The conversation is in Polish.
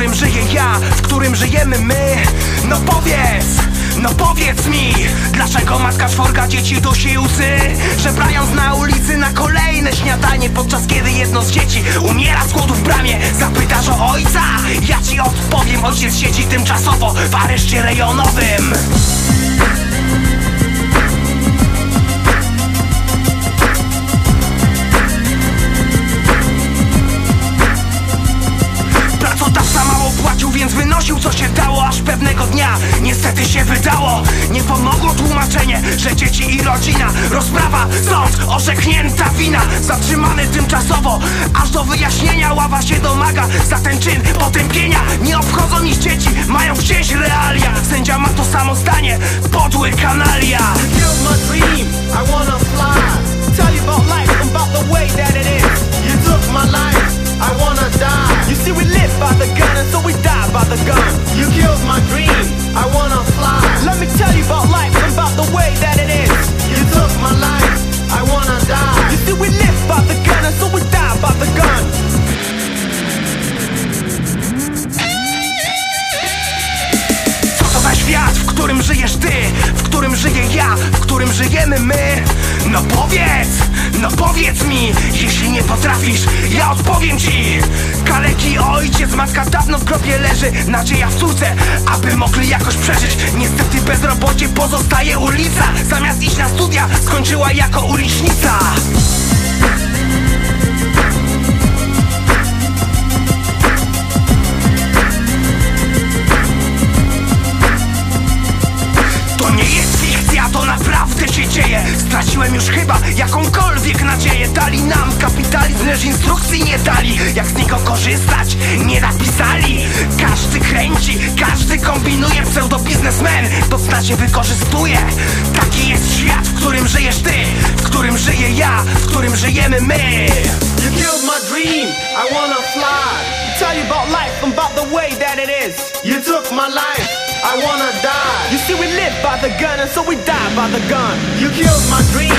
którym żyję ja, w którym żyjemy my. No powiedz, no powiedz mi Dlaczego matka czworga dzieci dusi łzy? Żebrając na ulicy na kolejne śniadanie Podczas kiedy jedno z dzieci umiera z głodu w bramie Zapytasz o ojca, ja ci odpowiem Ojciec siedzi tymczasowo w areszcie rejonowym wynosił co się dało Aż pewnego dnia niestety się wydało. Nie pomogło tłumaczenie, że dzieci i rodzina Rozprawa, sąd, orzeknięta wina Zatrzymany tymczasowo, aż do wyjaśnienia Ława się domaga za ten czyn potępienia. Nie obchodzą nic dzieci, mają gdzieś realia. Sędzia ma to samo zdanie, podły kanalia. My dream. I wanna żyjemy my? No powiedz, no powiedz mi, jeśli nie potrafisz, ja odpowiem ci. Kaleki ojciec, matka dawno w grobie leży, nadzieja w córce, aby mogli jakoś przeżyć. Niestety bezrobocie pozostaje ulica, zamiast iść na studia, skończyła jako ulicznica lecz instrukcji nie dali Jak z niego korzystać, nie napisali Każdy kręci, każdy kombinuje Pseudobiznesmen to znacznie wykorzystuje Taki jest świat, w którym żyjesz ty W którym żyję ja, w którym żyjemy my You killed my dream. I wanna fly. Tell you about life, about the way that it is. You took my life. I wanna die. You see, we live by the gun, and so we die by the gun. You killed my dream.